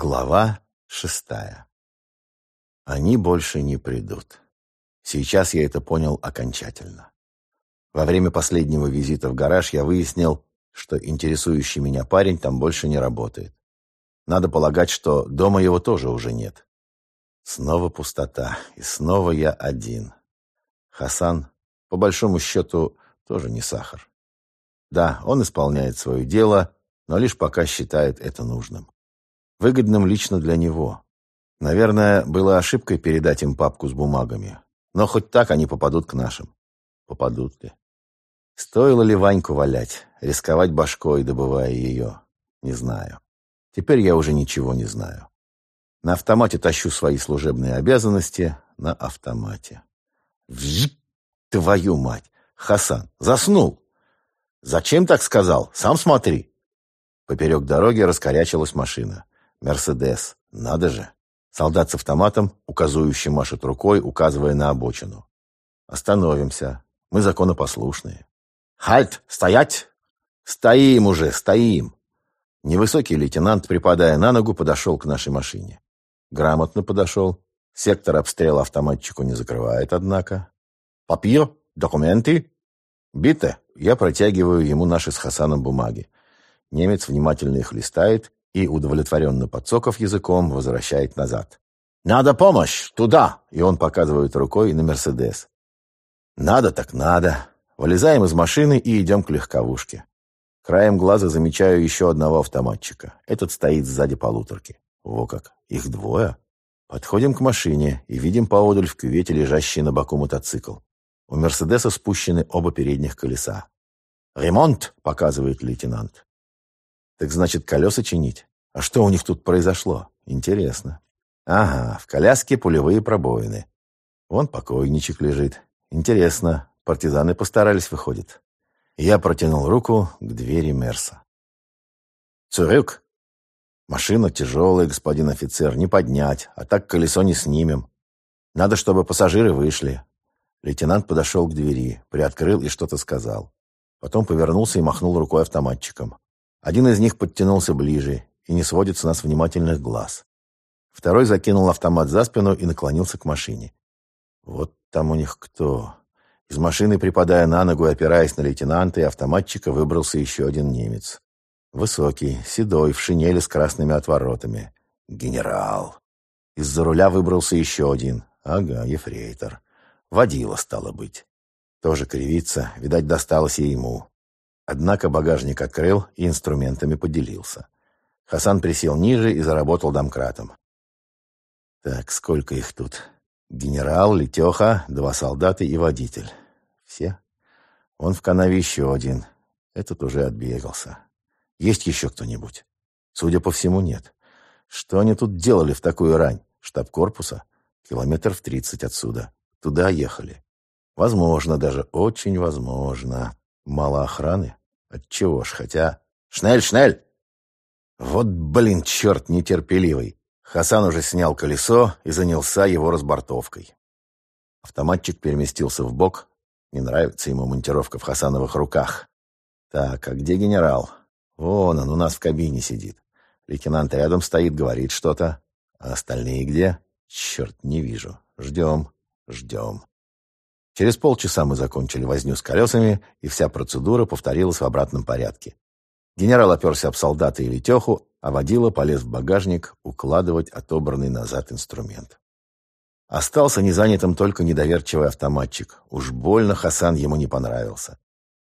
Глава шестая. Они больше не придут. Сейчас я это понял окончательно. Во время последнего визита в гараж я выяснил, что интересующий меня парень там больше не работает. Надо полагать, что дома его тоже уже нет. Снова пустота, и снова я один. Хасан, по большому счету, тоже не сахар. Да, он исполняет свое дело, но лишь пока считает это нужным выгодным лично для него. Наверное, было ошибкой передать им папку с бумагами. Но хоть так они попадут к нашим. Попадут ли? Стоило ли Ваньку валять, рисковать башкой, добывая ее? Не знаю. Теперь я уже ничего не знаю. На автомате тащу свои служебные обязанности на автомате. Вжик! Твою мать! Хасан, заснул! Зачем так сказал? Сам смотри. Поперек дороги раскорячилась машина. Мерседес. Надо же. Солдат с автоматом, указующий машет рукой, указывая на обочину. Остановимся. Мы законопослушные. Хальт! Стоять! Стоим уже, стоим! Невысокий лейтенант, припадая на ногу, подошел к нашей машине. Грамотно подошел. Сектор обстрела автоматчику не закрывает, однако. Папье? Документы? Бите. Я протягиваю ему наши с Хасаном бумаги. Немец внимательно их листает и, удовлетворенно подсоков языком, возвращает назад. «Надо помощь! Туда!» И он показывает рукой на «Мерседес». «Надо так надо!» Вылезаем из машины и идем к легковушке. Краем глаза замечаю еще одного автоматчика. Этот стоит сзади полуторки. Во как! Их двое. Подходим к машине и видим поодаль в кювете лежащий на боку мотоцикл. У «Мерседеса» спущены оба передних колеса. «Ремонт!» — показывает лейтенант. Так значит, колеса чинить? А что у них тут произошло? Интересно. Ага, в коляске пулевые пробоины. Вон покойничек лежит. Интересно, партизаны постарались, выходит. Я протянул руку к двери Мерса. «Цурюк!» «Машина тяжелая, господин офицер, не поднять, а так колесо не снимем. Надо, чтобы пассажиры вышли». Лейтенант подошел к двери, приоткрыл и что-то сказал. Потом повернулся и махнул рукой автоматчиком. Один из них подтянулся ближе и не сводит с нас внимательных глаз. Второй закинул автомат за спину и наклонился к машине. Вот там у них кто? Из машины, припадая на ногу и опираясь на лейтенанта и автоматчика, выбрался еще один немец. Высокий, седой, в шинели с красными отворотами. Генерал. Из-за руля выбрался еще один. Ага, ефрейтор. Водила, стало быть. Тоже кривится, видать, досталось и ему. Однако багажник открыл и инструментами поделился. Хасан присел ниже и заработал домкратом. Так, сколько их тут? Генерал, Летеха, два солдата и водитель. Все? Он в канаве еще один. Этот уже отбегался. Есть еще кто-нибудь? Судя по всему, нет. Что они тут делали в такую рань? Штаб корпуса? Километр в тридцать отсюда. Туда ехали. Возможно, даже очень возможно. Мало охраны? Отчего ж, хотя... «Шнель, шнель!» Вот, блин, черт нетерпеливый. Хасан уже снял колесо и занялся его разбортовкой. Автоматчик переместился в бок. Не нравится ему монтировка в Хасановых руках. Так, а где генерал? Вон он у нас в кабине сидит. Лейтенант рядом стоит, говорит что-то. А остальные где? Черт, не вижу. Ждем, ждем. Через полчаса мы закончили возню с колесами, и вся процедура повторилась в обратном порядке. Генерал оперся об солдата и летеху, а водила полез в багажник укладывать отобранный назад инструмент. Остался незанятым только недоверчивый автоматчик. Уж больно Хасан ему не понравился.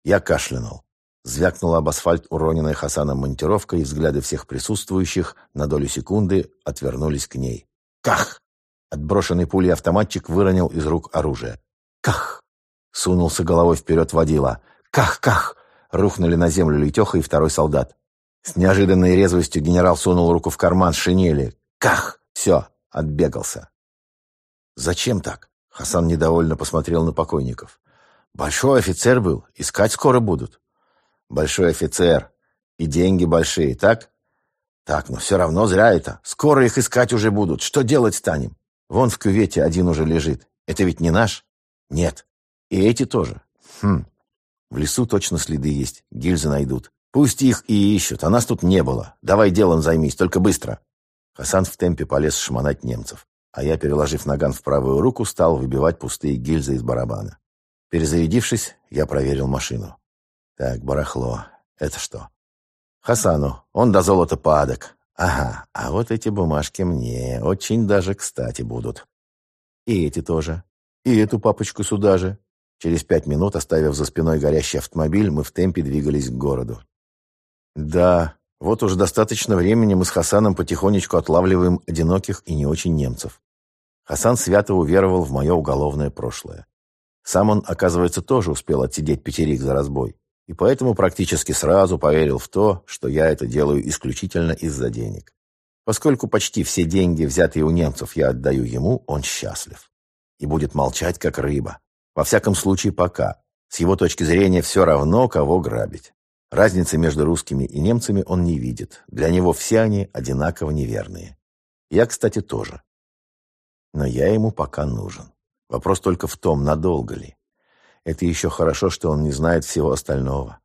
Я кашлянул. Звякнула об асфальт уроненная Хасаном монтировка, и взгляды всех присутствующих на долю секунды отвернулись к ней. Ках! Отброшенный пулей автоматчик выронил из рук оружие. Ках! Сунулся головой вперед водила. Ках-ках! Рухнули на землю Летеха и второй солдат. С неожиданной резвостью генерал сунул руку в карман шинели. Ках! Все, отбегался. Зачем так? Хасан недовольно посмотрел на покойников. Большой офицер был, искать скоро будут. Большой офицер. И деньги большие, так? Так, но все равно зря это. Скоро их искать уже будут. Что делать станем? Вон в кювете один уже лежит. Это ведь не наш? Нет. И эти тоже. Хм. В лесу точно следы есть. Гильзы найдут. Пусть их и ищут, а нас тут не было. Давай делом займись, только быстро. Хасан в темпе полез шмонать немцев, а я, переложив наган в правую руку, стал выбивать пустые гильзы из барабана. Перезарядившись, я проверил машину. Так, барахло. Это что? Хасану. Он до золота падок. Ага, а вот эти бумажки мне очень даже кстати будут. И эти тоже. И эту папочку сюда же. Через пять минут, оставив за спиной горящий автомобиль, мы в темпе двигались к городу. Да, вот уже достаточно времени мы с Хасаном потихонечку отлавливаем одиноких и не очень немцев. Хасан свято уверовал в мое уголовное прошлое. Сам он, оказывается, тоже успел отсидеть пятерик за разбой, и поэтому практически сразу поверил в то, что я это делаю исключительно из-за денег. Поскольку почти все деньги, взятые у немцев, я отдаю ему, он счастлив. И будет молчать, как рыба. Во всяком случае, пока. С его точки зрения все равно, кого грабить. Разницы между русскими и немцами он не видит. Для него все они одинаково неверные. Я, кстати, тоже. Но я ему пока нужен. Вопрос только в том, надолго ли. Это еще хорошо, что он не знает всего остального.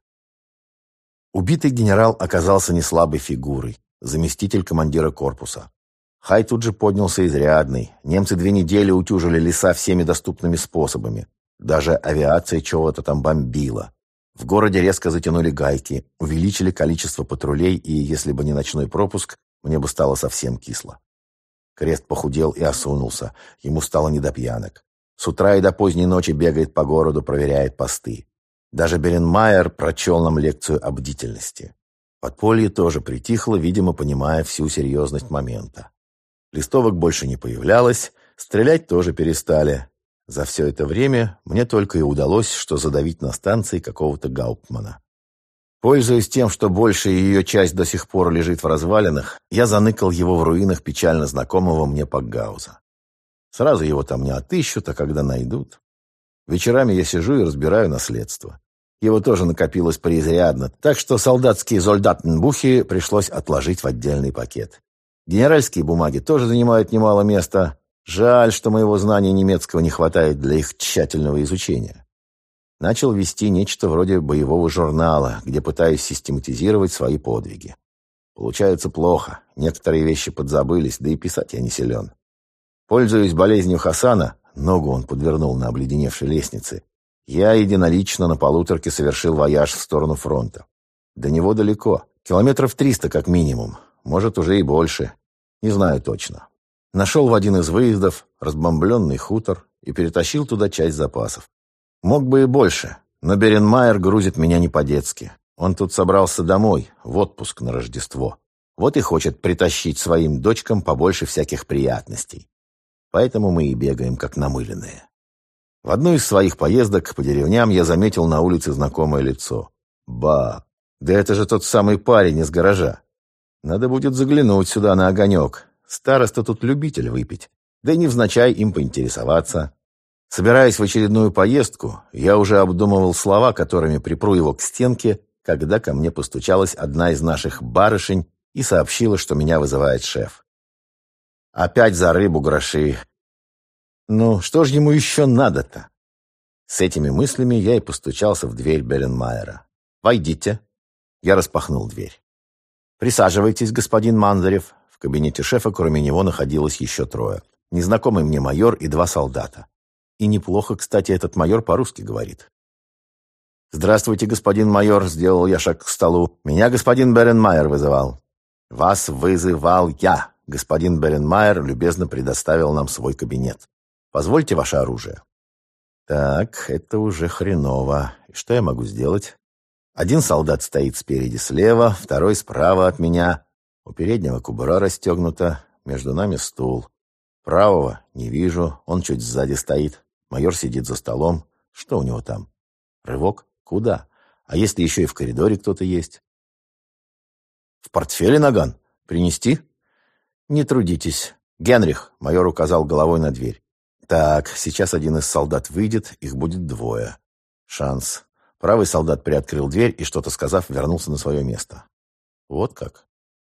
Убитый генерал оказался не слабой фигурой, заместитель командира корпуса. Хай тут же поднялся изрядный. Немцы две недели утюжили леса всеми доступными способами. Даже авиация чего-то там бомбила. В городе резко затянули гайки, увеличили количество патрулей, и если бы не ночной пропуск, мне бы стало совсем кисло. Крест похудел и осунулся, ему стало не до пьянок. С утра и до поздней ночи бегает по городу, проверяет посты. Даже Беренмайер прочел нам лекцию о бдительности. Подполье тоже притихло, видимо, понимая всю серьезность момента. Листовок больше не появлялось, стрелять тоже перестали, за все это время мне только и удалось, что задавить на станции какого-то Гауптмана. Пользуясь тем, что большая ее часть до сих пор лежит в развалинах, я заныкал его в руинах печально знакомого мне Пакгауза. Сразу его там не отыщут, а когда найдут. Вечерами я сижу и разбираю наследство. Его тоже накопилось преизрядно, так что солдатские зольдатенбухи пришлось отложить в отдельный пакет. Генеральские бумаги тоже занимают немало места, Жаль, что моего знания немецкого не хватает для их тщательного изучения. Начал вести нечто вроде боевого журнала, где пытаюсь систематизировать свои подвиги. Получается плохо, некоторые вещи подзабылись, да и писать я не силен. Пользуясь болезнью Хасана, ногу он подвернул на обледеневшей лестнице, я единолично на полуторке совершил вояж в сторону фронта. До него далеко, километров триста как минимум, может уже и больше, не знаю точно. Нашел в один из выездов разбомбленный хутор и перетащил туда часть запасов. Мог бы и больше, но Беренмайер грузит меня не по-детски. Он тут собрался домой, в отпуск на Рождество. Вот и хочет притащить своим дочкам побольше всяких приятностей. Поэтому мы и бегаем, как намыленные. В одну из своих поездок по деревням я заметил на улице знакомое лицо. Ба! Да это же тот самый парень из гаража. Надо будет заглянуть сюда на огонек, Староста тут любитель выпить, да и невзначай им поинтересоваться. Собираясь в очередную поездку, я уже обдумывал слова, которыми припру его к стенке, когда ко мне постучалась одна из наших барышень и сообщила, что меня вызывает шеф. Опять за рыбу гроши. Ну, что ж ему еще надо-то? С этими мыслями я и постучался в дверь Белленмайера. «Войдите». Я распахнул дверь. «Присаживайтесь, господин Манзарев кабинете шефа кроме него находилось еще трое. Незнакомый мне майор и два солдата. И неплохо, кстати, этот майор по-русски говорит. «Здравствуйте, господин майор», — сделал я шаг к столу. «Меня господин Беренмайер вызывал». «Вас вызывал я», — господин Беренмайер любезно предоставил нам свой кабинет. «Позвольте ваше оружие». «Так, это уже хреново. И что я могу сделать?» Один солдат стоит спереди слева, второй справа от меня. У переднего кубура расстегнуто, между нами стул. Правого не вижу, он чуть сзади стоит. Майор сидит за столом. Что у него там? Рывок? Куда? А если еще и в коридоре кто-то есть? В портфеле наган? Принести? Не трудитесь. Генрих, майор указал головой на дверь. Так, сейчас один из солдат выйдет, их будет двое. Шанс. Правый солдат приоткрыл дверь и, что-то сказав, вернулся на свое место. Вот как.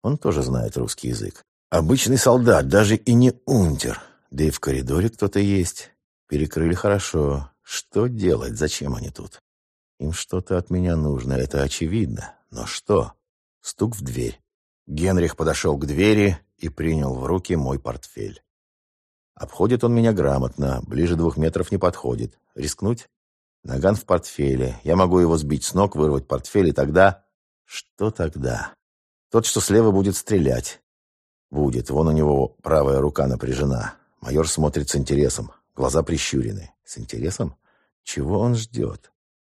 Он тоже знает русский язык. Обычный солдат, даже и не унтер. Да и в коридоре кто-то есть. Перекрыли хорошо. Что делать? Зачем они тут? Им что-то от меня нужно, это очевидно. Но что? Стук в дверь. Генрих подошел к двери, и принял в руки мой портфель. Обходит он меня грамотно, ближе двух метров не подходит. Рискнуть? Наган в портфеле. Я могу его сбить с ног, вырвать портфель, и тогда... Что тогда? Тот, что слева будет стрелять. Будет. Вон у него правая рука напряжена. Майор смотрит с интересом. Глаза прищурены. С интересом? Чего он ждет?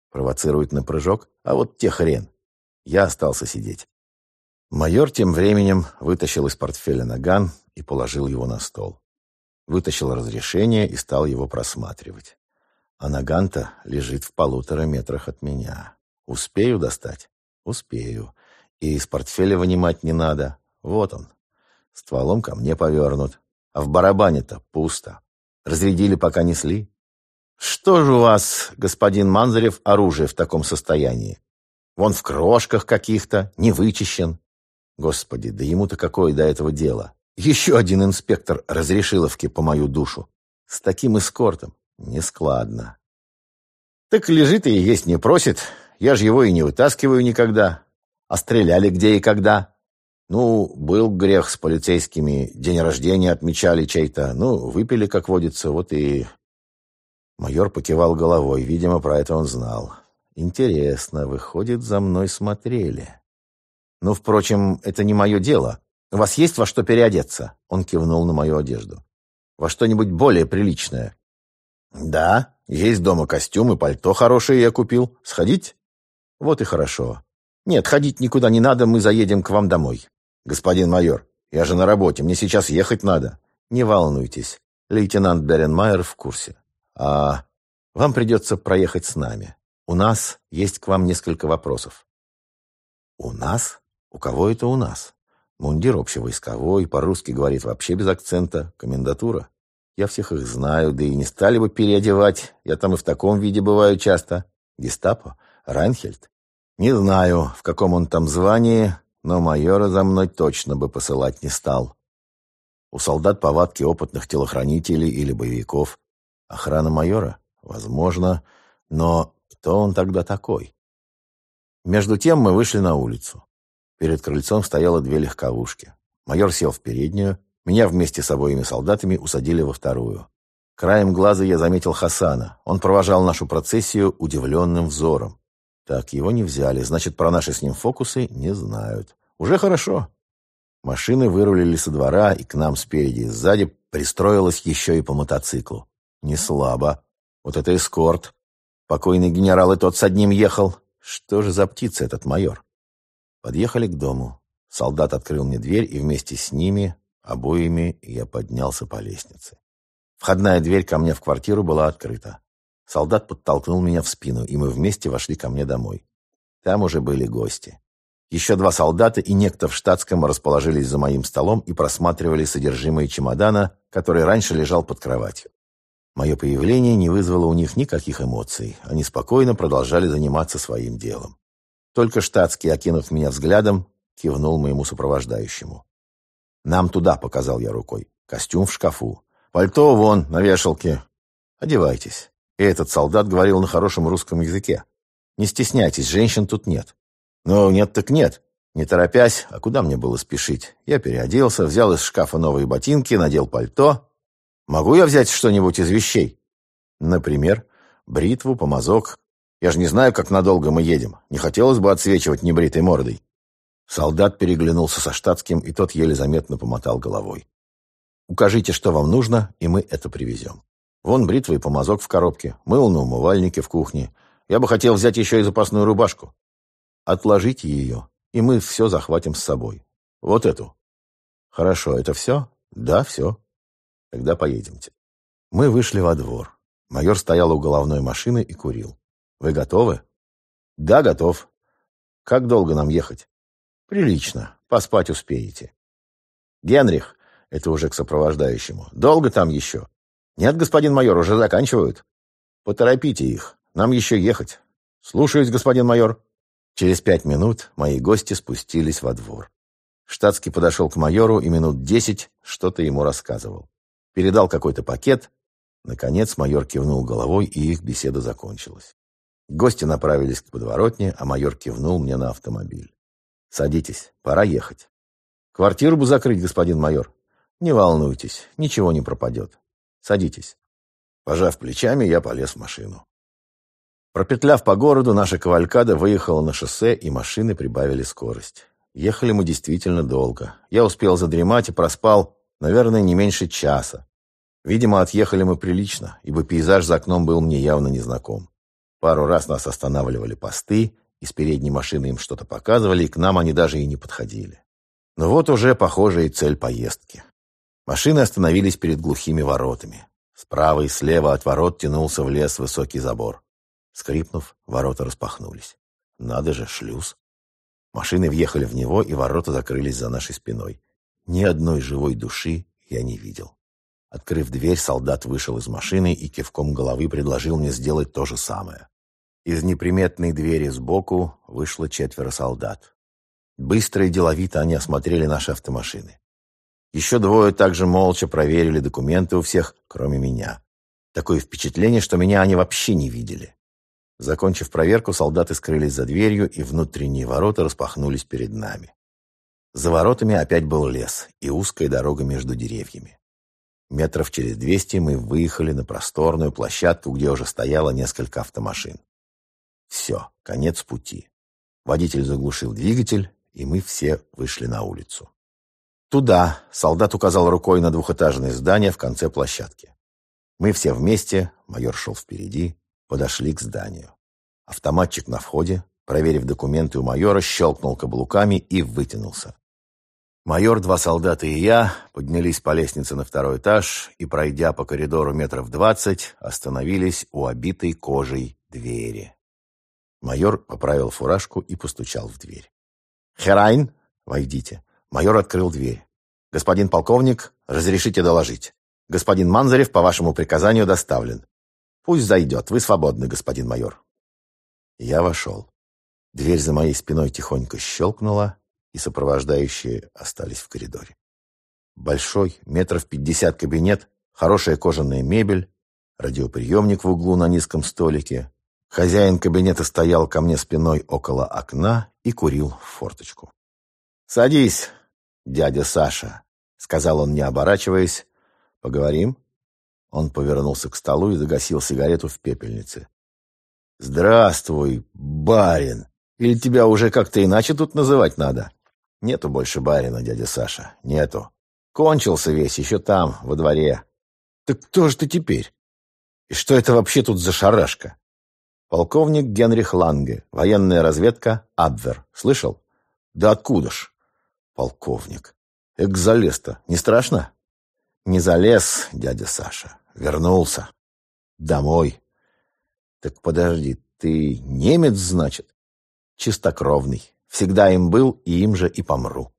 Провоцирует на прыжок? А вот те хрен. Я остался сидеть. Майор тем временем вытащил из портфеля наган и положил его на стол. Вытащил разрешение и стал его просматривать. А Наганта лежит в полутора метрах от меня. Успею достать? Успею. И из портфеля вынимать не надо. Вот он. Стволом ко мне повернут. А в барабане-то пусто. Разрядили, пока несли. Что же у вас, господин Манзарев, оружие в таком состоянии? Вон в крошках каких-то, не вычищен. Господи, да ему-то какое до этого дело? Еще один инспектор разрешиловки по мою душу. С таким эскортом. Нескладно. Так лежит и есть не просит. Я же его и не вытаскиваю никогда. А стреляли где и когда? Ну, был грех с полицейскими. День рождения отмечали чей-то. Ну, выпили, как водится, вот и... Майор покивал головой. Видимо, про это он знал. Интересно, выходит, за мной смотрели. Ну, впрочем, это не мое дело. «У вас есть во что переодеться?» Он кивнул на мою одежду. «Во что-нибудь более приличное?» «Да, есть дома костюм и пальто хорошее я купил. Сходить?» «Вот и хорошо. Нет, ходить никуда не надо, мы заедем к вам домой». «Господин майор, я же на работе, мне сейчас ехать надо». «Не волнуйтесь, лейтенант Беренмайер в курсе. А вам придется проехать с нами. У нас есть к вам несколько вопросов». «У нас? У кого это у нас?» Мундир общевойсковой, по-русски говорит вообще без акцента, комендатура. Я всех их знаю, да и не стали бы переодевать. Я там и в таком виде бываю часто. Гестапо? Райнхельд? Не знаю, в каком он там звании, но майора за мной точно бы посылать не стал. У солдат повадки опытных телохранителей или боевиков. Охрана майора? Возможно. Но кто он тогда такой? Между тем мы вышли на улицу. Перед крыльцом стояло две легковушки. Майор сел в переднюю, меня вместе с обоими солдатами усадили во вторую. Краем глаза я заметил Хасана. Он провожал нашу процессию удивленным взором. Так, его не взяли, значит, про наши с ним фокусы не знают. Уже хорошо. Машины вырулили со двора, и к нам спереди и сзади пристроилась еще и по мотоциклу. Не слабо. Вот это эскорт. Покойный генерал и тот с одним ехал. Что же за птица этот майор? Подъехали к дому. Солдат открыл мне дверь, и вместе с ними, обоими, я поднялся по лестнице. Входная дверь ко мне в квартиру была открыта. Солдат подтолкнул меня в спину, и мы вместе вошли ко мне домой. Там уже были гости. Еще два солдата и некто в штатском расположились за моим столом и просматривали содержимое чемодана, который раньше лежал под кроватью. Мое появление не вызвало у них никаких эмоций. Они спокойно продолжали заниматься своим делом. Только штатский, окинув меня взглядом, кивнул моему сопровождающему. «Нам туда», — показал я рукой. «Костюм в шкафу. Пальто вон, на вешалке. Одевайтесь». И этот солдат говорил на хорошем русском языке. «Не стесняйтесь, женщин тут нет». «Ну, нет так нет». Не торопясь, а куда мне было спешить? Я переоделся, взял из шкафа новые ботинки, надел пальто. «Могу я взять что-нибудь из вещей?» «Например, бритву, помазок, я же не знаю, как надолго мы едем. Не хотелось бы отсвечивать небритой мордой». Солдат переглянулся со штатским, и тот еле заметно помотал головой. «Укажите, что вам нужно, и мы это привезем. Вон бритва и помазок в коробке, мыл на умывальнике в кухне. Я бы хотел взять еще и запасную рубашку. Отложите ее, и мы все захватим с собой. Вот эту». «Хорошо, это все?» «Да, все. Тогда поедемте». Мы вышли во двор. Майор стоял у головной машины и курил. Вы готовы? Да, готов. Как долго нам ехать? Прилично. Поспать успеете. Генрих, это уже к сопровождающему. Долго там еще? Нет, господин майор, уже заканчивают. Поторопите их. Нам еще ехать. Слушаюсь, господин майор. Через пять минут мои гости спустились во двор. Штатский подошел к майору и минут десять что-то ему рассказывал. Передал какой-то пакет. Наконец майор кивнул головой, и их беседа закончилась. Гости направились к подворотне, а майор кивнул мне на автомобиль. «Садитесь, пора ехать». Квартиру бы закрыть, господин майор. Не волнуйтесь, ничего не пропадет. Садитесь. Пожав плечами, я полез в машину. Пропетляв по городу, наша кавалькада выехала на шоссе, и машины прибавили скорость. Ехали мы действительно долго. Я успел задремать и проспал, наверное, не меньше часа. Видимо, отъехали мы прилично, ибо пейзаж за окном был мне явно незнаком. Пару раз нас останавливали посты, из передней машины им что-то показывали, и к нам они даже и не подходили. Но вот уже, похоже, и цель поездки. Машины остановились перед глухими воротами. Справа и слева от ворот тянулся в лес высокий забор. Скрипнув, ворота распахнулись. Надо же, шлюз. Машины въехали в него, и ворота закрылись за нашей спиной. Ни одной живой души я не видел. Открыв дверь, солдат вышел из машины и кивком головы предложил мне сделать то же самое. Из неприметной двери сбоку вышло четверо солдат. Быстро и деловито они осмотрели наши автомашины. Еще двое также молча проверили документы у всех, кроме меня. Такое впечатление, что меня они вообще не видели. Закончив проверку, солдаты скрылись за дверью, и внутренние ворота распахнулись перед нами. За воротами опять был лес и узкая дорога между деревьями. Метров через двести мы выехали на просторную площадку, где уже стояло несколько автомашин. Все, конец пути. Водитель заглушил двигатель, и мы все вышли на улицу. «Туда!» — солдат указал рукой на двухэтажное здание в конце площадки. Мы все вместе, майор шел впереди, Подошли к зданию. Автоматчик на входе, проверив документы у майора, щелкнул каблуками и вытянулся. Майор, два солдата и я поднялись по лестнице на второй этаж и, пройдя по коридору метров двадцать, остановились у обитой кожей двери. Майор поправил фуражку и постучал в дверь. «Херайн, войдите». Майор открыл дверь. «Господин полковник, разрешите доложить. Господин Манзарев по вашему приказанию доставлен. «Пусть зайдет. Вы свободны, господин майор». Я вошел. Дверь за моей спиной тихонько щелкнула, и сопровождающие остались в коридоре. Большой, метров пятьдесят кабинет, хорошая кожаная мебель, радиоприемник в углу на низком столике. Хозяин кабинета стоял ко мне спиной около окна и курил в форточку. «Садись, дядя Саша», — сказал он, не оборачиваясь. «Поговорим?» Он повернулся к столу и загасил сигарету в пепельнице. «Здравствуй, барин! Или тебя уже как-то иначе тут называть надо?» «Нету больше барина, дядя Саша, нету. Кончился весь, еще там, во дворе». «Так кто же ты теперь? И что это вообще тут за шарашка?» «Полковник Генрих Ланге, военная разведка, Абвер. Слышал?» «Да откуда ж?» «Полковник. Экзалеста. Не страшно?» Не залез, дядя Саша. Вернулся. Домой. Так подожди, ты немец, значит? Чистокровный. Всегда им был, и им же и помру.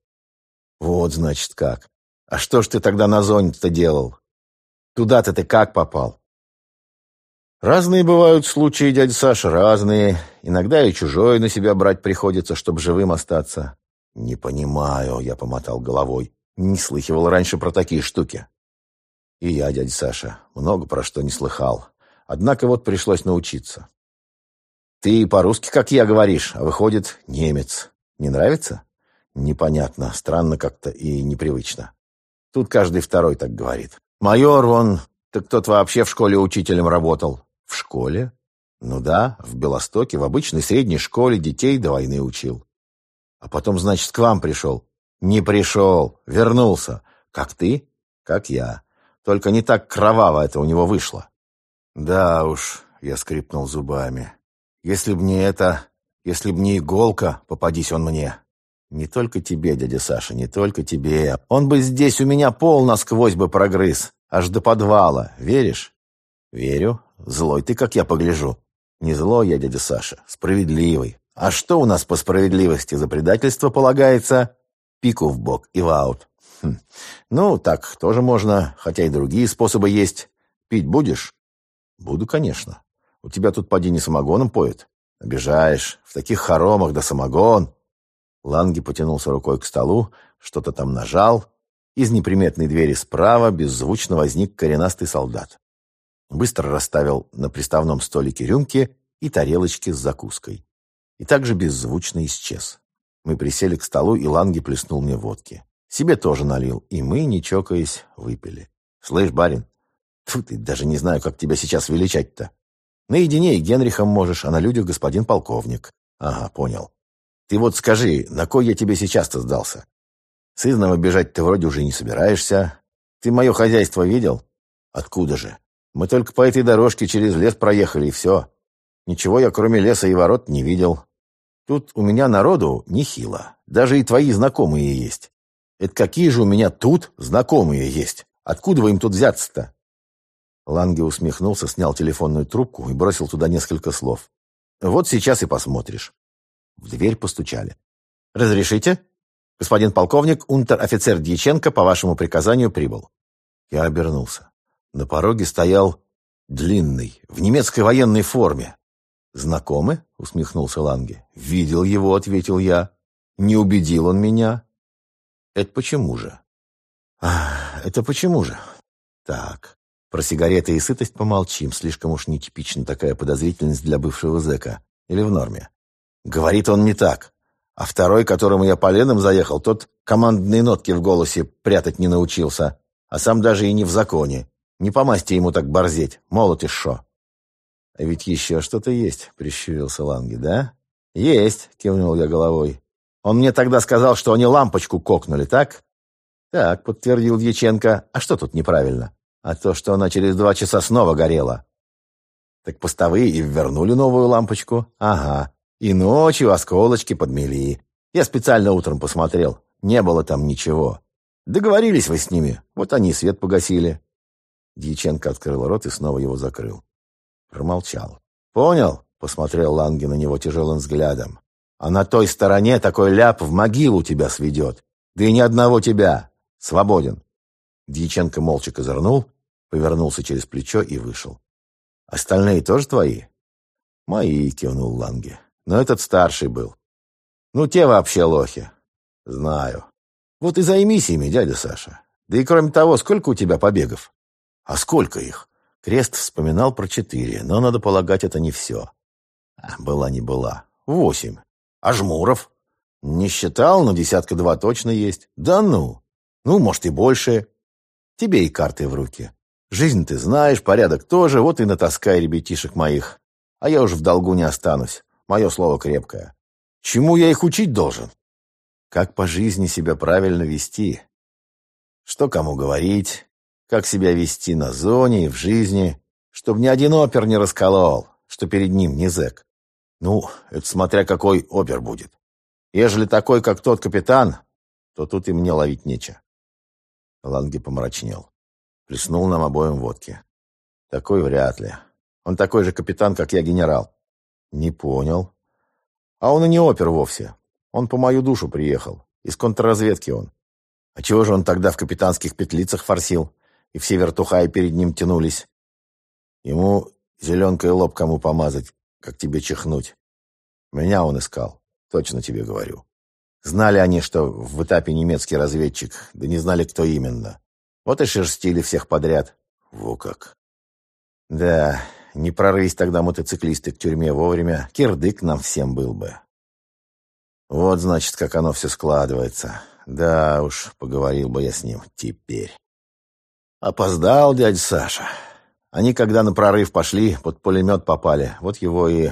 Вот, значит, как. А что ж ты тогда на зоне-то делал? Туда-то ты как попал? Разные бывают случаи, дядя Саша, разные. Иногда и чужое на себя брать приходится, чтобы живым остаться. Не понимаю, я помотал головой. Не слыхивал раньше про такие штуки. И я, дядя Саша, много про что не слыхал. Однако вот пришлось научиться. Ты по-русски, как я, говоришь, а выходит, немец. Не нравится? Непонятно, странно как-то и непривычно. Тут каждый второй так говорит. Майор он, так тот вообще в школе учителем работал. В школе? Ну да, в Белостоке, в обычной средней школе детей до войны учил. А потом, значит, к вам пришел. Не пришел, вернулся. Как ты? Как я. Только не так кроваво это у него вышло. Да уж, я скрипнул зубами. Если б не это, если б не иголка, попадись он мне. Не только тебе, дядя Саша, не только тебе. Он бы здесь у меня пол насквозь бы прогрыз, аж до подвала. Веришь? Верю. Злой ты, как я погляжу. Не злой я, дядя Саша, справедливый. А что у нас по справедливости за предательство полагается? Пику в бок и в аут. Хм. Ну, так тоже можно, хотя и другие способы есть. Пить будешь? Буду, конечно. У тебя тут поди не самогоном поют. Обижаешь. В таких хоромах да самогон. Ланги потянулся рукой к столу, что-то там нажал. Из неприметной двери справа беззвучно возник коренастый солдат. Быстро расставил на приставном столике рюмки и тарелочки с закуской. И также беззвучно исчез. Мы присели к столу, и Ланги плеснул мне водки. Себе тоже налил, и мы, не чокаясь, выпили. Слышь, барин, Фу, ты даже не знаю, как тебя сейчас величать-то. Наедине и Генрихом можешь, а на людях господин полковник. Ага, понял. Ты вот скажи, на кой я тебе сейчас-то сдался? С изного бежать ты вроде уже не собираешься. Ты мое хозяйство видел? Откуда же? Мы только по этой дорожке через лес проехали, и все. Ничего я кроме леса и ворот не видел. Тут у меня народу нехило. Даже и твои знакомые есть. Это какие же у меня тут знакомые есть? Откуда вы им тут взяться-то? Ланге усмехнулся, снял телефонную трубку и бросил туда несколько слов. «Вот сейчас и посмотришь». В дверь постучали. «Разрешите?» «Господин полковник, унтер-офицер Дьяченко по вашему приказанию прибыл». Я обернулся. На пороге стоял длинный, в немецкой военной форме. «Знакомы?» — усмехнулся Ланге. «Видел его», — ответил я. «Не убедил он меня». «Это почему же?» «Ах, это почему же?» «Так, про сигареты и сытость помолчим, слишком уж нетипична такая подозрительность для бывшего зэка. Или в норме. Говорит он не так. А второй, которому я поленом заехал, тот командные нотки в голосе прятать не научился. А сам даже и не в законе. Не по масти ему так борзеть. Молот и шо. «А ведь еще что-то есть», — прищурился Ланги, да? «Есть», — кивнул я головой. «Он мне тогда сказал, что они лампочку кокнули, так?» «Так», — подтвердил Дьяченко. «А что тут неправильно?» а то, что она через два часа снова горела. Так постовые и вернули новую лампочку. Ага. И ночью осколочки подмели. Я специально утром посмотрел. Не было там ничего. Договорились вы с ними. Вот они свет погасили. Дьяченко открыл рот и снова его закрыл. Промолчал. «Понял?» — посмотрел Ланги на него тяжелым взглядом. «А на той стороне такой ляп в могилу тебя сведет. Да и ни одного тебя. Свободен». Дьяченко молча козырнул, повернулся через плечо и вышел. «Остальные тоже твои?» «Мои», — кивнул Ланге. «Но этот старший был». «Ну, те вообще лохи». «Знаю». «Вот и займись ими, дядя Саша. Да и кроме того, сколько у тебя побегов?» «А сколько их?» Крест вспоминал про четыре, но, надо полагать, это не все. А, была не была. Восемь. А Жмуров? Не считал, но десятка два точно есть. Да ну. Ну, может, и больше. Тебе и карты в руки. Жизнь ты знаешь, порядок тоже, вот и натаскай ребятишек моих. А я уж в долгу не останусь. Мое слово крепкое. Чему я их учить должен? Как по жизни себя правильно вести? Что кому говорить? Как себя вести на зоне и в жизни? Чтоб ни один опер не расколол, что перед ним не зэк. Ну, это смотря какой опер будет. Ежели такой, как тот капитан, то тут и мне ловить нечего. Ланге помрачнел. Плеснул нам обоим водки. Такой вряд ли. Он такой же капитан, как я, генерал. Не понял. А он и не опер вовсе. Он по мою душу приехал. Из контрразведки он. А чего же он тогда в капитанских петлицах форсил? И все вертухаи перед ним тянулись. Ему зеленкой лоб кому помазать, как тебе чихнуть. Меня он искал. Точно тебе говорю. Знали они, что в этапе немецкий разведчик, да не знали, кто именно. Вот и шерстили всех подряд. Во как. Да, не прорвись тогда мотоциклисты к тюрьме вовремя, кирдык нам всем был бы. Вот, значит, как оно все складывается. Да уж, поговорил бы я с ним теперь. Опоздал дядя Саша. Они, когда на прорыв пошли, под пулемет попали. Вот его и...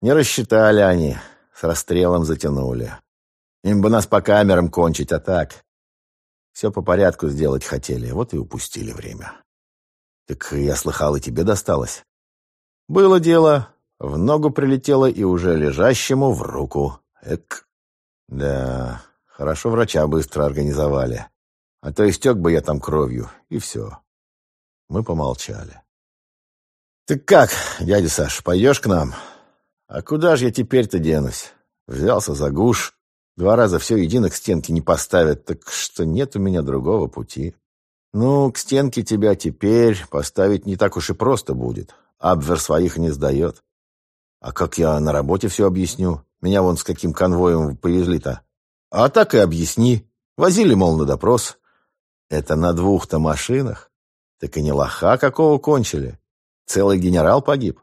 Не рассчитали они, с расстрелом затянули. Им бы нас по камерам кончить, а так... Все по порядку сделать хотели, вот и упустили время. Так я слыхал, и тебе досталось. Было дело, в ногу прилетело и уже лежащему в руку. Эк. Да, хорошо врача быстро организовали. А то истек бы я там кровью, и все. Мы помолчали. «Ты как, дядя Саш, пойдешь к нам?» «А куда же я теперь-то денусь?» Взялся за гуш, Два раза все едино к стенке не поставят, так что нет у меня другого пути. Ну, к стенке тебя теперь поставить не так уж и просто будет. Абвер своих не сдает. А как я на работе все объясню? Меня вон с каким конвоем повезли-то. А так и объясни. Возили, мол, на допрос. Это на двух-то машинах. Так и не лоха какого кончили. Целый генерал погиб.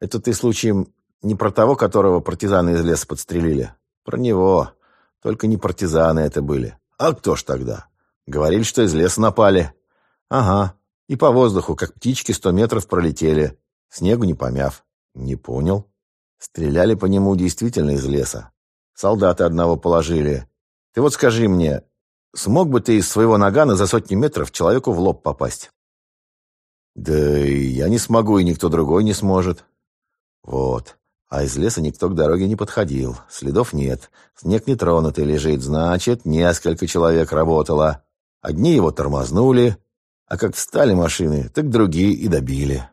Это ты случаем не про того, которого партизаны из леса подстрелили, про него. Только не партизаны это были, А кто ж тогда? Говорили, что из леса напали. Ага. И по воздуху, как птички, сто метров пролетели. Снегу не помяв. Не понял. Стреляли по нему действительно из леса. Солдаты одного положили. Ты вот скажи мне, смог бы ты из своего нагана за сотни метров человеку в лоб попасть? Да я не смогу, и никто другой не сможет. Вот. А из леса никто к дороге не подходил. Следов нет. Снег нетронутый лежит. Значит, несколько человек работало. Одни его тормознули, а как встали машины, так другие и добили.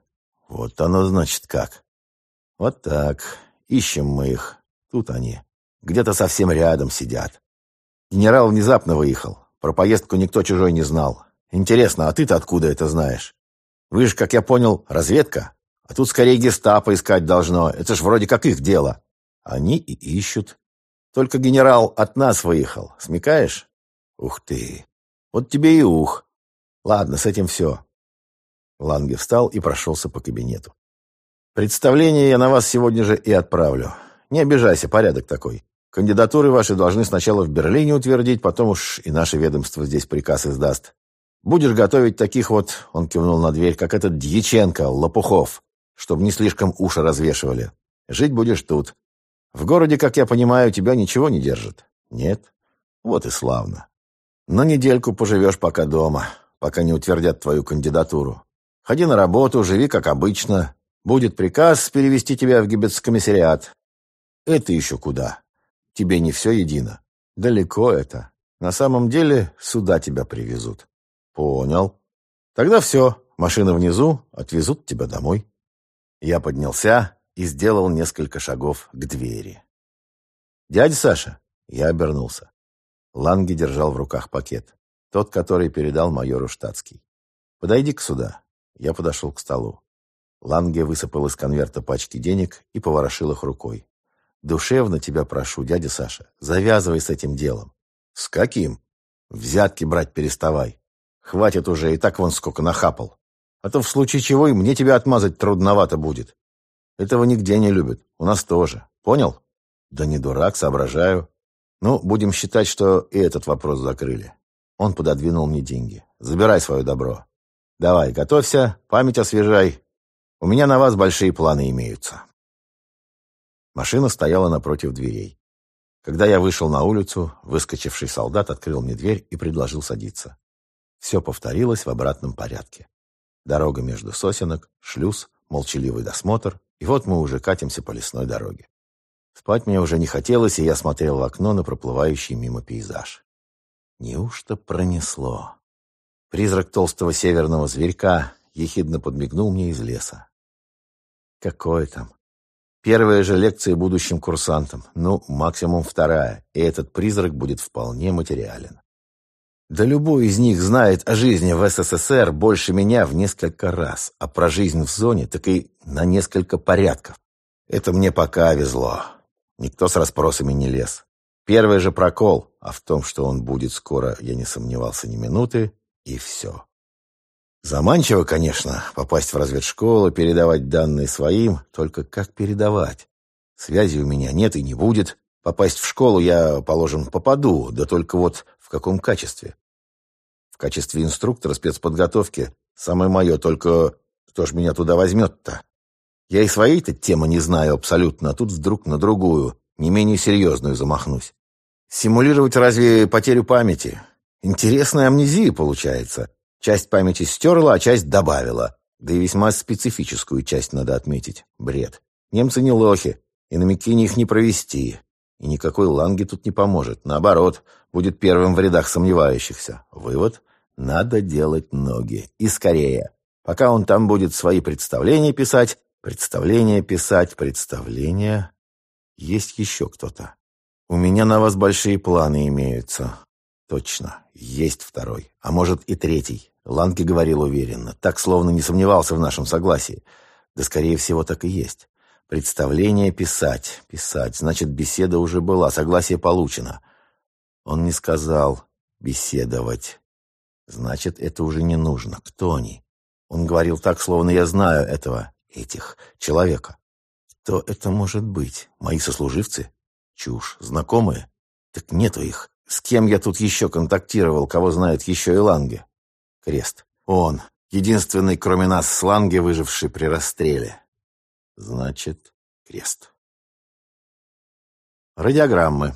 Вот оно, значит, как. Вот так. Ищем мы их. Тут они. Где-то совсем рядом сидят. Генерал внезапно выехал. Про поездку никто чужой не знал. Интересно, а ты-то откуда это знаешь? Вы же, как я понял, разведка? А тут скорее гестапо искать должно. Это ж вроде как их дело. Они и ищут. Только генерал от нас выехал. Смекаешь? Ух ты. Вот тебе и ух. Ладно, с этим все. Ланге встал и прошелся по кабинету. Представление я на вас сегодня же и отправлю. Не обижайся, порядок такой. Кандидатуры ваши должны сначала в Берлине утвердить, потом уж и наше ведомство здесь приказ издаст. Будешь готовить таких вот, он кивнул на дверь, как этот Дьяченко, Лопухов чтобы не слишком уши развешивали. Жить будешь тут. В городе, как я понимаю, тебя ничего не держит? Нет? Вот и славно. На недельку поживешь пока дома, пока не утвердят твою кандидатуру. Ходи на работу, живи как обычно. Будет приказ перевести тебя в гибецкомиссариат. Это еще куда? Тебе не все едино. Далеко это. На самом деле сюда тебя привезут. Понял. Тогда все. Машина внизу, отвезут тебя домой. Я поднялся и сделал несколько шагов к двери. «Дядя Саша!» Я обернулся. Ланги держал в руках пакет. Тот, который передал майору штатский. «Подойди-ка сюда». Я подошел к столу. Ланге высыпал из конверта пачки денег и поворошил их рукой. «Душевно тебя прошу, дядя Саша, завязывай с этим делом». «С каким?» «Взятки брать переставай. Хватит уже, и так вон сколько нахапал. А то в случае чего и мне тебя отмазать трудновато будет. Этого нигде не любят. У нас тоже. Понял? Да не дурак, соображаю. Ну, будем считать, что и этот вопрос закрыли. Он пододвинул мне деньги. Забирай свое добро. Давай, готовься, память освежай. У меня на вас большие планы имеются. Машина стояла напротив дверей. Когда я вышел на улицу, выскочивший солдат открыл мне дверь и предложил садиться. Все повторилось в обратном порядке. Дорога между сосенок, шлюз, молчаливый досмотр, и вот мы уже катимся по лесной дороге. Спать мне уже не хотелось, и я смотрел в окно на проплывающий мимо пейзаж. Неужто пронесло? Призрак толстого северного зверька ехидно подмигнул мне из леса. Какое там? Первая же лекция будущим курсантам, ну, максимум вторая, и этот призрак будет вполне материален. Да любой из них знает о жизни в СССР больше меня в несколько раз, а про жизнь в зоне так и на несколько порядков. Это мне пока везло. Никто с расспросами не лез. Первый же прокол, а в том, что он будет скоро, я не сомневался ни минуты, и все. Заманчиво, конечно, попасть в разведшколу, передавать данные своим, только как передавать? Связи у меня нет и не будет. Попасть в школу я, положим, попаду, да только вот в каком качестве? В качестве инструктора спецподготовки. Самое мое, только кто ж меня туда возьмет-то? Я и своей-то темы не знаю абсолютно, а тут вдруг на другую, не менее серьезную замахнусь. Симулировать разве потерю памяти? Интересная амнезия получается. Часть памяти стерла, а часть добавила. Да и весьма специфическую часть надо отметить. Бред. Немцы не лохи, и на Микине их не провести. И никакой ланги тут не поможет. Наоборот, будет первым в рядах сомневающихся. Вывод – надо делать ноги. И скорее. Пока он там будет свои представления писать, представления писать, представления... Есть еще кто-то. У меня на вас большие планы имеются. Точно, есть второй. А может и третий. Ланки говорил уверенно, так словно не сомневался в нашем согласии. Да, скорее всего, так и есть. Представление писать. Писать. Значит, беседа уже была, согласие получено. Он не сказал «беседовать». Значит, это уже не нужно. Кто они? Он говорил так, словно я знаю этого, этих, человека. Кто это может быть? Мои сослуживцы? Чушь. Знакомые? Так нету их. С кем я тут еще контактировал, кого знает еще и Ланге? Крест. Он. Единственный, кроме нас, с Ланге, выживший при расстреле. Значит, крест. Радиограммы.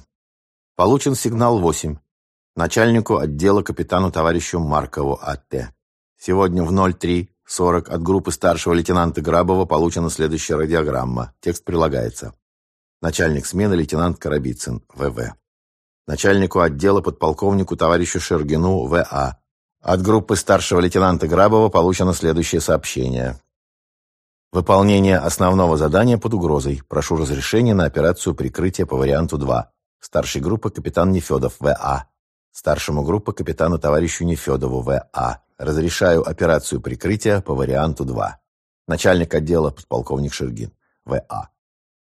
Получен сигнал 8. Начальнику отдела капитану товарищу Маркову А.Т. Сегодня в 03.40 от группы старшего лейтенанта Грабова получена следующая радиограмма. Текст прилагается. Начальник смены лейтенант Карабицын, В.В. Начальнику отдела подполковнику товарищу Шергину, В.А. От группы старшего лейтенанта Грабова получено следующее сообщение. Выполнение основного задания под угрозой. Прошу разрешения на операцию прикрытия по варианту 2. Старшей группы капитан Нефедов В.А. Старшему группы капитану товарищу Нефедову В.А. Разрешаю операцию прикрытия по варианту 2. Начальник отдела подполковник Шергин В.А.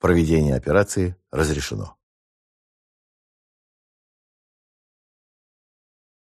Проведение операции разрешено.